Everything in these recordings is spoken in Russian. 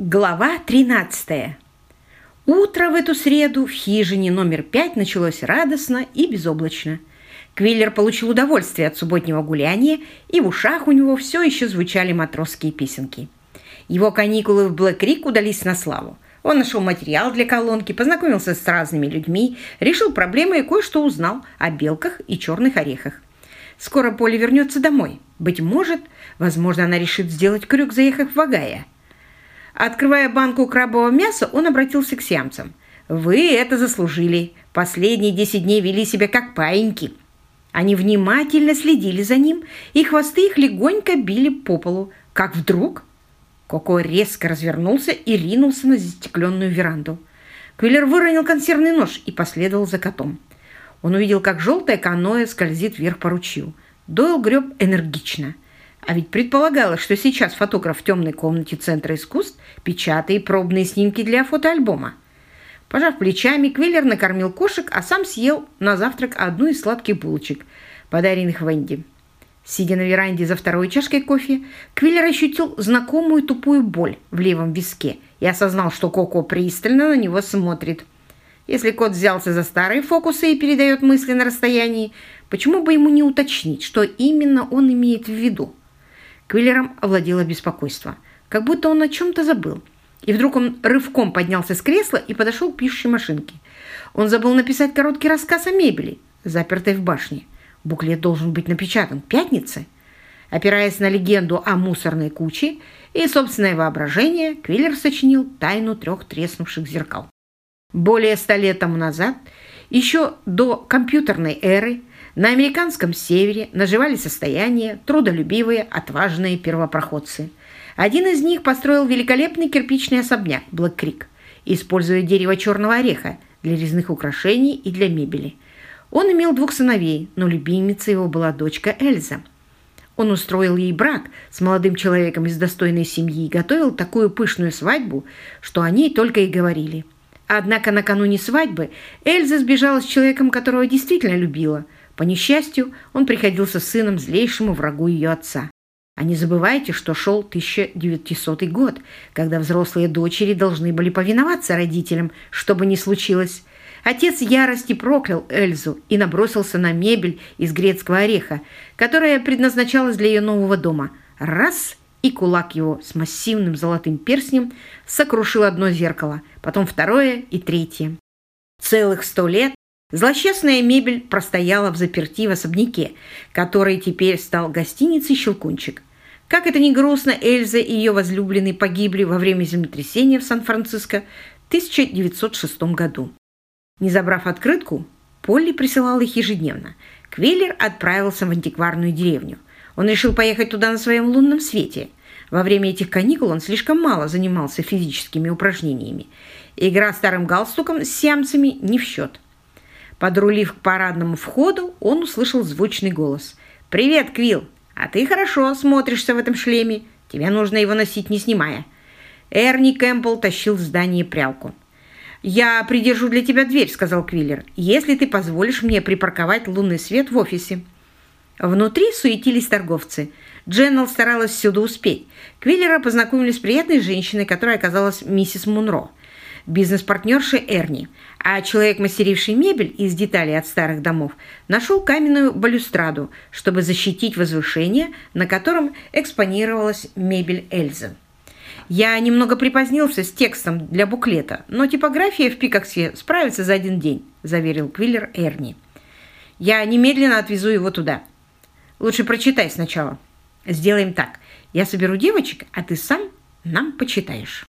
Глава 13. Утро в эту среду в хижине номер пять началось радостно и безоблачно. Квиллер получил удовольствие от субботнего гуляния, и в ушах у него все еще звучали матросские песенки. Его каникулы в Блэк-Рик удались на славу. Он нашел материал для колонки, познакомился с разными людьми, решил проблемы и кое-что узнал о белках и черных орехах. Скоро Поле вернется домой. Быть может, возможно, она решит сделать крюк, заехав в Агая. Открывая банку крабового мяса, он обратился к сиамцам. «Вы это заслужили. Последние десять дней вели себя как паиньки». Они внимательно следили за ним, и хвосты их легонько били по полу. Как вдруг Коко резко развернулся и ринулся на застекленную веранду. Квиллер выронил консервный нож и последовал за котом. Он увидел, как желтое каноэ скользит вверх по ручью. Дойл греб энергично – а ведь предполагалось, что сейчас фотограф в темной комнате Центра искусств печатает пробные снимки для фотоальбома. Пожав плечами, Квиллер накормил кошек, а сам съел на завтрак одну из сладких булочек, подаренных Венди. Сидя на веранде за второй чашкой кофе, Квиллер ощутил знакомую тупую боль в левом виске и осознал, что Коко пристально на него смотрит. Если кот взялся за старые фокусы и передает мысли на расстоянии, почему бы ему не уточнить, что именно он имеет в виду? Квиллером овладело беспокойство, как будто он о чем-то забыл. И вдруг он рывком поднялся с кресла и подошел к пишущей машинке. Он забыл написать короткий рассказ о мебели, запертой в башне. Буклет должен быть напечатан к пятнице. Опираясь на легенду о мусорной куче и собственное воображение, Квиллер сочинил тайну трех треснувших зеркал. Более ста лет тому назад, еще до компьютерной эры, на американском севере наживали состояние трудолюбивые, отважные первопроходцы. Один из них построил великолепный кирпичный особняк Блэк-Крик, используя дерево черного ореха для резных украшений и для мебели. Он имел двух сыновей, но любимицей его была дочка Эльза. Он устроил ей брак с молодым человеком из достойной семьи и готовил такую пышную свадьбу, что о ней только и говорили. Однако накануне свадьбы Эльза сбежала с человеком, которого действительно любила – по несчастью, он приходился сыном злейшему врагу ее отца. А не забывайте, что шел 1900 год, когда взрослые дочери должны были повиноваться родителям, что бы ни случилось. Отец ярости проклял Эльзу и набросился на мебель из грецкого ореха, которая предназначалась для ее нового дома. Раз – и кулак его с массивным золотым перстнем сокрушил одно зеркало, потом второе и третье. Целых сто лет Злосчастная мебель простояла в заперти в особняке, который теперь стал гостиницей «Щелкунчик». Как это ни грустно, Эльза и ее возлюбленный погибли во время землетрясения в Сан-Франциско в 1906 году. Не забрав открытку, Полли присылал их ежедневно. Квиллер отправился в антикварную деревню. Он решил поехать туда на своем лунном свете. Во время этих каникул он слишком мало занимался физическими упражнениями. Игра старым галстуком с сиамцами не в счет. Подрулив к парадному входу, он услышал звучный голос. «Привет, Квилл! А ты хорошо смотришься в этом шлеме. Тебе нужно его носить, не снимая». Эрни Кэмпбелл тащил в здание прялку. «Я придержу для тебя дверь», — сказал Квиллер, «если ты позволишь мне припарковать лунный свет в офисе». Внутри суетились торговцы. Дженнел старалась всюду успеть. Квиллера познакомились с приятной женщиной, которая оказалась миссис Мунро бизнес-партнерши Эрни, а человек, мастеривший мебель из деталей от старых домов, нашел каменную балюстраду, чтобы защитить возвышение, на котором экспонировалась мебель Эльзы. Я немного припозднился с текстом для буклета, но типография в Пикаксе справится за один день, заверил Квиллер Эрни. Я немедленно отвезу его туда. Лучше прочитай сначала. Сделаем так. Я соберу девочек, а ты сам нам почитаешь.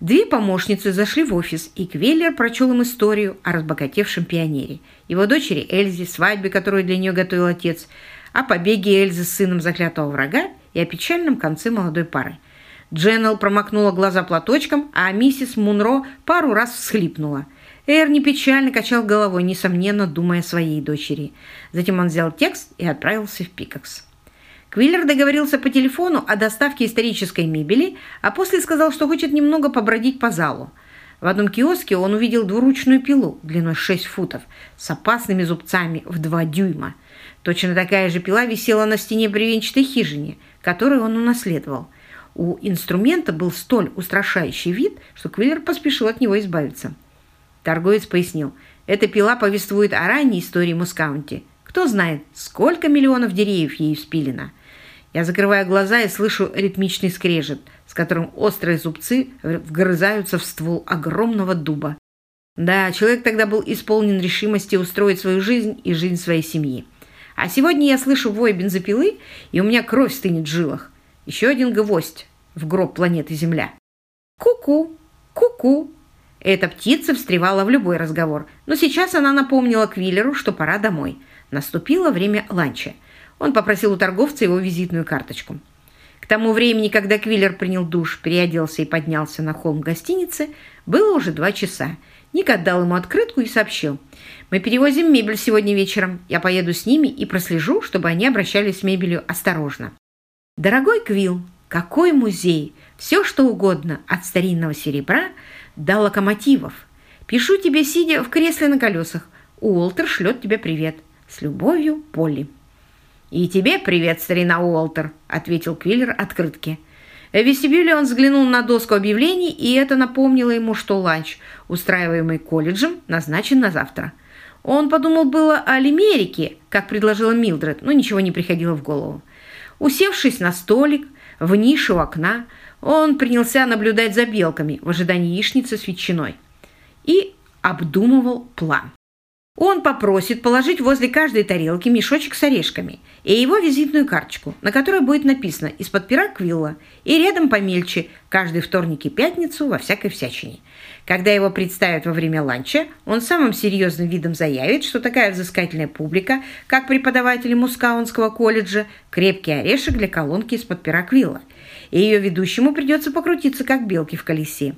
Две помощницы зашли в офис, и Квеллер прочел им историю о разбогатевшем пионере, его дочери Эльзе, свадьбе, которую для нее готовил отец, о побеге Эльзы с сыном заклятого врага и о печальном конце молодой пары. Дженнел промокнула глаза платочком, а миссис Мунро пару раз всхлипнула. Эрни печально качал головой, несомненно, думая о своей дочери. Затем он взял текст и отправился в Пикакс. Квиллер договорился по телефону о доставке исторической мебели, а после сказал, что хочет немного побродить по залу. В одном киоске он увидел двуручную пилу длиной 6 футов с опасными зубцами в 2 дюйма. Точно такая же пила висела на стене бревенчатой хижине, которую он унаследовал. у инструмента был столь устрашающий вид, что Квиллер поспешил от него избавиться. Торговец пояснил, эта пила повествует о ранней истории Мускаунти. Кто знает, сколько миллионов деревьев ей вспилено. Я закрываю глаза и слышу ритмичный скрежет, с которым острые зубцы вгрызаются в ствол огромного дуба. Да, человек тогда был исполнен решимости устроить свою жизнь и жизнь своей семьи. А сегодня я слышу вой бензопилы, и у меня кровь стынет в жилах. Еще один гвоздь в гроб планеты Земля. Ку-ку, ку-ку. Эта птица встревала в любой разговор, но сейчас она напомнила Квиллеру, что пора домой. Наступило время ланча. Он попросил у торговца его визитную карточку. К тому времени, когда Квиллер принял душ, переоделся и поднялся на холм гостиницы, было уже два часа. Ник отдал ему открытку и сообщил. «Мы перевозим мебель сегодня вечером. Я поеду с ними и прослежу, чтобы они обращались с мебелью осторожно». «Дорогой Квилл, какой музей! Все, что угодно, от старинного серебра до локомотивов. Пишу тебе, сидя в кресле на колесах. Уолтер шлет тебе привет. С любовью, Полли». «И тебе привет, старина Уолтер», — ответил Квиллер открытки. В вестибюле он взглянул на доску объявлений, и это напомнило ему, что ланч, устраиваемый колледжем, назначен на завтра. Он подумал было о лимерике, как предложила Милдред, но ничего не приходило в голову. Усевшись на столик, в нише у окна, он принялся наблюдать за белками в ожидании яичницы с ветчиной и обдумывал план. Он попросит положить возле каждой тарелки мешочек с орешками и его визитную карточку, на которой будет написано «Из-под пера Квилла» и рядом помельче «Каждый вторник и пятницу во всякой всячине». Когда его представят во время ланча, он самым серьезным видом заявит, что такая взыскательная публика, как преподаватели Мускаунского колледжа, крепкий орешек для колонки из-под пера Квилла, и ее ведущему придется покрутиться, как белки в колесе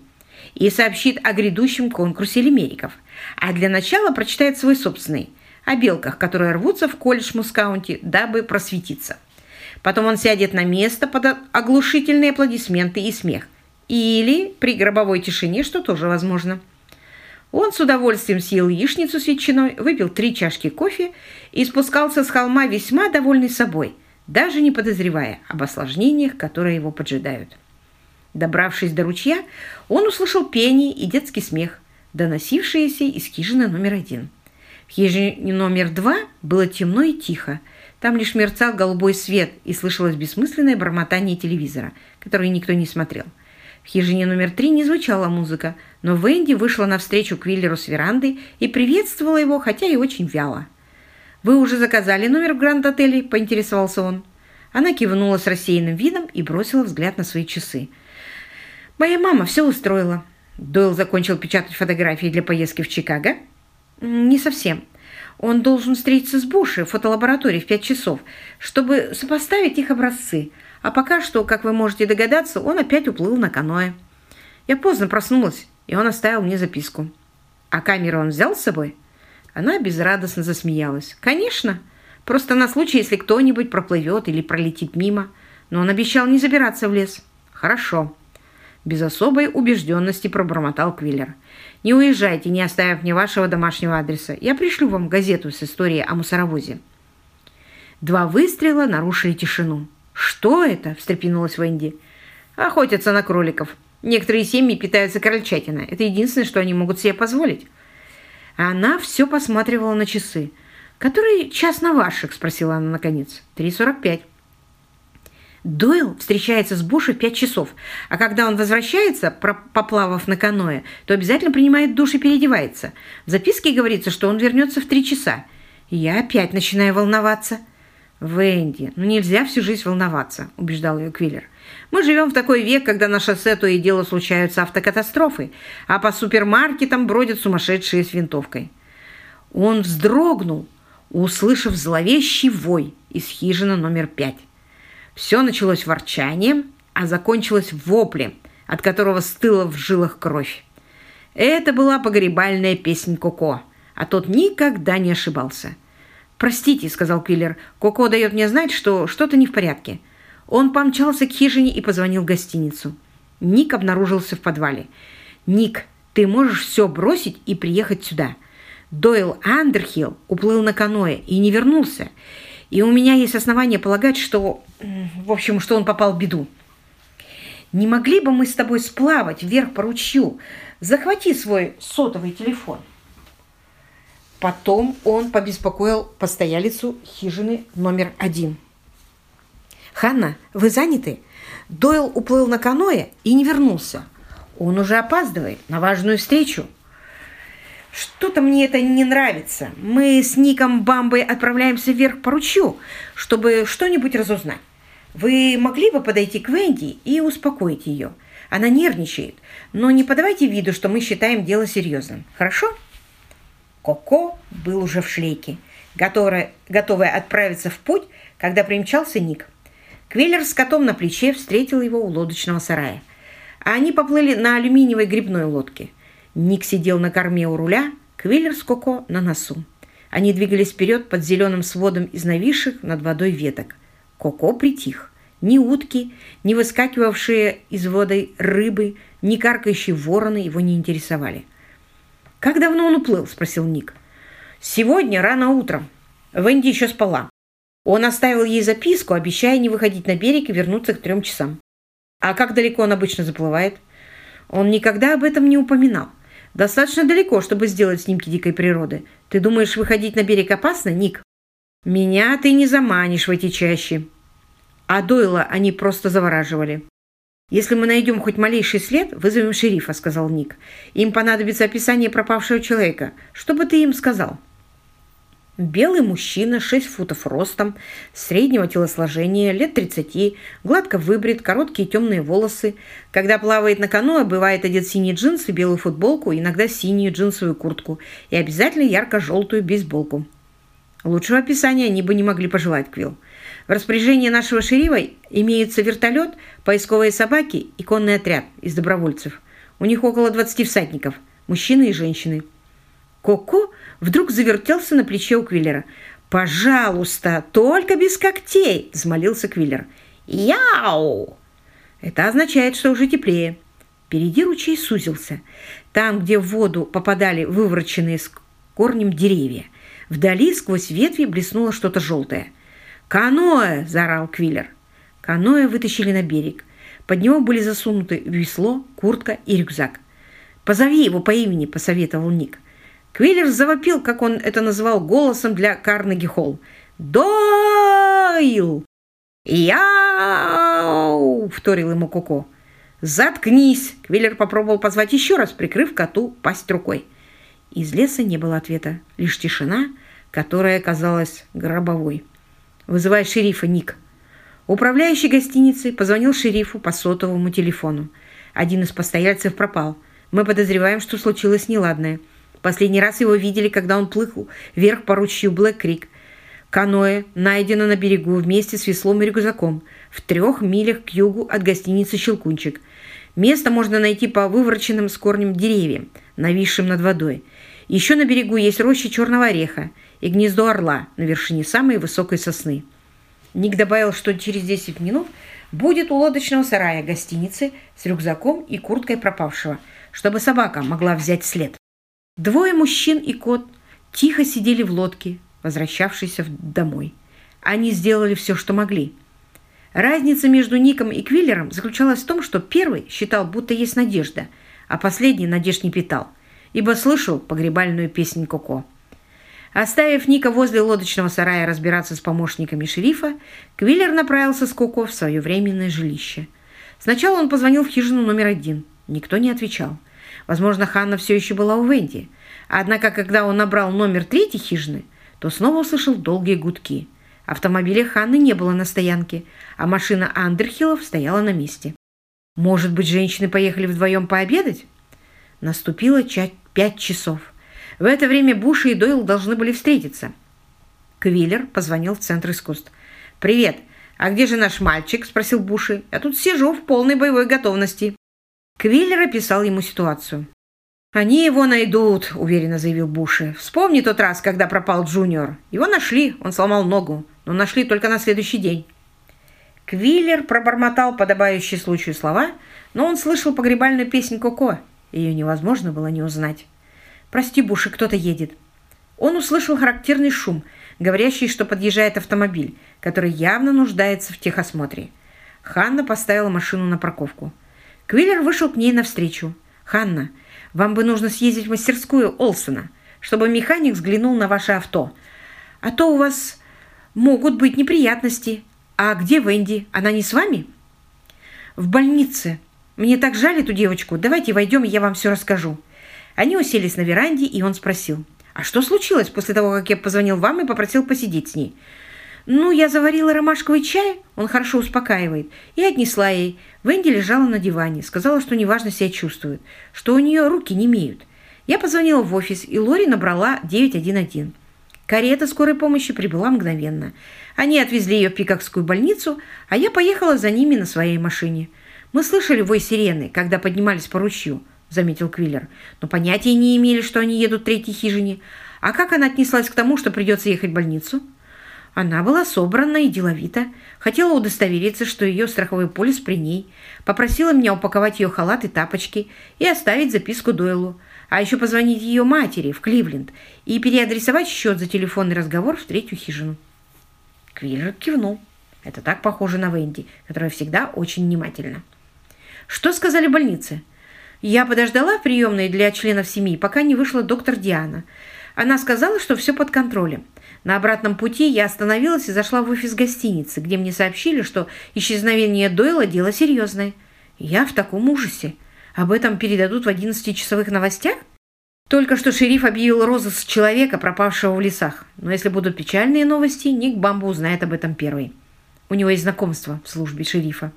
и сообщит о грядущем конкурсе лимериков, а для начала прочитает свой собственный о белках, которые рвутся в колледж Мускаунти, дабы просветиться. Потом он сядет на место под оглушительные аплодисменты и смех. Или при гробовой тишине, что тоже возможно. Он с удовольствием съел яичницу с ветчиной, выпил три чашки кофе и спускался с холма весьма довольный собой, даже не подозревая об осложнениях, которые его поджидают. Добравшись до ручья, он услышал пение и детский смех, доносившиеся из хижины номер один. В хижине номер два было темно и тихо. Там лишь мерцал голубой свет и слышалось бессмысленное бормотание телевизора, который никто не смотрел. В хижине номер три не звучала музыка, но Венди вышла навстречу Квиллеру с веранды и приветствовала его, хотя и очень вяло. «Вы уже заказали номер в Гранд-отеле?» – поинтересовался он. Она кивнула с рассеянным видом и бросила взгляд на свои часы – Моя мама все устроила. Дойл закончил печатать фотографии для поездки в Чикаго? Не совсем. Он должен встретиться с Буши в фотолаборатории в пять часов, чтобы сопоставить их образцы. А пока что, как вы можете догадаться, он опять уплыл на каноэ. Я поздно проснулась, и он оставил мне записку. А камеру он взял с собой? Она безрадостно засмеялась. Конечно, просто на случай, если кто-нибудь проплывет или пролетит мимо. Но он обещал не забираться в лес. Хорошо. Без особой убежденности пробормотал Квиллер. «Не уезжайте, не оставив мне вашего домашнего адреса. Я пришлю вам газету с историей о мусоровозе». Два выстрела нарушили тишину. «Что это?» – встрепенулась Венди. «Охотятся на кроликов. Некоторые семьи питаются крольчатиной. Это единственное, что они могут себе позволить». Она все посматривала на часы. «Который час на ваших?» – спросила она наконец. «Три сорок пять». Дойл встречается с Буши в пять часов, а когда он возвращается, поплавав на каноэ, то обязательно принимает душ и переодевается. В записке говорится, что он вернется в три часа. Я опять начинаю волноваться. «Венди, ну нельзя всю жизнь волноваться», – убеждал ее Квиллер. «Мы живем в такой век, когда на шоссе то и дело случаются автокатастрофы, а по супермаркетам бродят сумасшедшие с винтовкой». Он вздрогнул, услышав зловещий вой из хижины номер пять. Все началось ворчанием, а закончилось воплем, от которого стыла в жилах кровь. Это была погребальная песня Коко, а тот никогда не ошибался. «Простите», — сказал Киллер, — «Коко дает мне знать, что что-то не в порядке». Он помчался к хижине и позвонил в гостиницу. Ник обнаружился в подвале. «Ник, ты можешь все бросить и приехать сюда». Дойл Андерхилл уплыл на каноэ и не вернулся. И у меня есть основания полагать, что, в общем, что он попал в беду. не могли бы мы с тобой сплавать вверх по ручью? Захвати свой сотовый телефон». Потом он побеспокоил постоялицу хижины номер один. «Ханна, вы заняты?» Дойл уплыл на каное и не вернулся. Он уже опаздывает на важную встречу. Что-то мне это не нравится. Мы с Ником Бамбой отправляемся вверх по ручью, чтобы что-нибудь разузнать. Вы могли бы подойти к Венди и успокоить ее? Она нервничает, но не подавайте виду, что мы считаем дело серьезным. Хорошо? Коко был уже в шлейке, готовая, готовая отправиться в путь, когда примчался Ник. Квиллер с котом на плече встретил его у лодочного сарая. А они поплыли на алюминиевой грибной лодке. Ник сидел на корме у руля, Квиллер с Коко на носу. Они двигались вперед под зеленым сводом из нависших над водой веток. Коко притих. Ни утки, ни выскакивавшие из воды рыбы, ни каркающие вороны его не интересовали. «Как давно он уплыл?» – спросил Ник. «Сегодня рано утром. Венди еще спала. Он оставил ей записку, обещая не выходить на берег и вернуться к трем часам. А как далеко он обычно заплывает? Он никогда об этом не упоминал. Достаточно далеко, чтобы сделать снимки дикой природы. Ты думаешь, выходить на берег опасно, Ник? Меня ты не заманишь в эти чащи. А Дойла они просто завораживали. «Если мы найдем хоть малейший след, вызовем шерифа», — сказал Ник. «Им понадобится описание пропавшего человека. Что бы ты им сказал?» Белый мужчина, 6 футов ростом, среднего телосложения, лет 30, гладко выбрит, короткие темные волосы. Когда плавает на каноэ, бывает одет синие джинсы, белую футболку, иногда синюю джинсовую куртку и обязательно ярко-желтую бейсболку. Лучшего описания они бы не могли пожелать, Квилл. В распоряжении нашего шерифа имеются вертолет, поисковые собаки и конный отряд из добровольцев. У них около 20 всадников, мужчины и женщины. Коко вдруг завертелся на плече у Квиллера. «Пожалуйста, только без когтей!» – взмолился Квиллер. «Яу!» Это означает, что уже теплее. Впереди ручей сузился. Там, где в воду попадали вывороченные с корнем деревья. Вдали сквозь ветви блеснуло что-то желтое. «Каноэ!» – заорал Квиллер. Каноэ вытащили на берег. Под него были засунуты весло, куртка и рюкзак. «Позови его по имени», – посоветовал Ник. Квиллер завопил, как он это называл, голосом для Карнеги Холл. «Дойл!» «Яу!» — вторил ему Коко. «Заткнись!» — Квиллер попробовал позвать еще раз, прикрыв коту пасть рукой. Из леса не было ответа, лишь тишина, которая казалась гробовой. «Вызывай шерифа, Ник!» Управляющий гостиницей позвонил шерифу по сотовому телефону. Один из постояльцев пропал. Мы подозреваем, что случилось неладное – Последний раз его видели, когда он плыл вверх по ручью Блэк-Крик. Каноэ найдено на берегу вместе с веслом и рюкзаком в трех милях к югу от гостиницы «Щелкунчик». Место можно найти по вывороченным с корнем деревьям, нависшим над водой. Еще на берегу есть роща черного ореха и гнездо орла на вершине самой высокой сосны. Ник добавил, что через 10 минут будет у лодочного сарая гостиницы с рюкзаком и курткой пропавшего, чтобы собака могла взять след. Двое мужчин и кот тихо сидели в лодке, возвращавшейся домой. Они сделали все, что могли. Разница между Ником и Квиллером заключалась в том, что первый считал, будто есть надежда, а последний надежд не питал, ибо слышал погребальную песнь Коко. Оставив Ника возле лодочного сарая разбираться с помощниками шерифа, Квиллер направился с Коко в свое временное жилище. Сначала он позвонил в хижину номер один. Никто не отвечал. Возможно, Ханна все еще была у Венди. Однако, когда он набрал номер третьей хижины, то снова услышал долгие гудки. Автомобиля Ханны не было на стоянке, а машина Андерхиллов стояла на месте. Может быть, женщины поехали вдвоем пообедать? Наступило пять часов. В это время Буш и Дойл должны были встретиться. Квиллер позвонил в Центр искусств. «Привет! А где же наш мальчик?» – спросил Буши. «Я тут сижу в полной боевой готовности». Квиллер описал ему ситуацию. «Они его найдут», – уверенно заявил Буши. «Вспомни тот раз, когда пропал Джуниор. Его нашли, он сломал ногу, но нашли только на следующий день». Квиллер пробормотал подобающие случаю слова, но он слышал погребальную песнь Коко. Ее невозможно было не узнать. «Прости, Буши, кто-то едет». Он услышал характерный шум, говорящий, что подъезжает автомобиль, который явно нуждается в техосмотре. Ханна поставила машину на парковку. Квиллер вышел к ней навстречу. «Ханна, вам бы нужно съездить в мастерскую Олсона, чтобы механик взглянул на ваше авто. А то у вас могут быть неприятности. А где Венди? Она не с вами?» «В больнице. Мне так жаль эту девочку. Давайте войдем, я вам все расскажу». Они уселись на веранде, и он спросил, «А что случилось после того, как я позвонил вам и попросил посидеть с ней?» «Ну, я заварила ромашковый чай, он хорошо успокаивает, и отнесла ей. Венди лежала на диване, сказала, что неважно себя чувствует, что у нее руки не имеют. Я позвонила в офис, и Лори набрала 911. Карета скорой помощи прибыла мгновенно. Они отвезли ее в Пикакскую больницу, а я поехала за ними на своей машине. Мы слышали вой сирены, когда поднимались по ручью, заметил Квиллер, но понятия не имели, что они едут в третьей хижине. А как она отнеслась к тому, что придется ехать в больницу? Она была собрана и деловита, хотела удостовериться, что ее страховой полис при ней, попросила меня упаковать ее халат и тапочки и оставить записку Дойлу, а еще позвонить ее матери в Кливленд и переадресовать счет за телефонный разговор в третью хижину. Квиллер кивнул. Это так похоже на Венди, которая всегда очень внимательна. Что сказали в больнице? Я подождала в приемной для членов семьи, пока не вышла доктор Диана. Она сказала, что все под контролем. На обратном пути я остановилась и зашла в офис гостиницы, где мне сообщили, что исчезновение Дойла – дело серьезное. Я в таком ужасе. Об этом передадут в 11-часовых новостях? Только что шериф объявил розыск человека, пропавшего в лесах. Но если будут печальные новости, Ник Бамбу узнает об этом первый. У него есть знакомство в службе шерифа.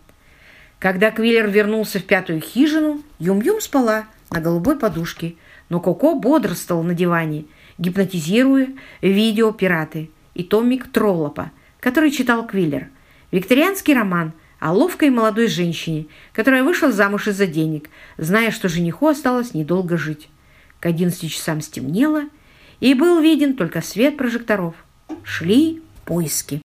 Когда Квиллер вернулся в пятую хижину, Юм-Юм спала на голубой подушке, но Коко бодрствовал на диване – гипнотизируя видео «Пираты» и томик Троллопа, который читал Квиллер. Викторианский роман о ловкой молодой женщине, которая вышла замуж из-за денег, зная, что жениху осталось недолго жить. К 11 часам стемнело, и был виден только свет прожекторов. Шли поиски.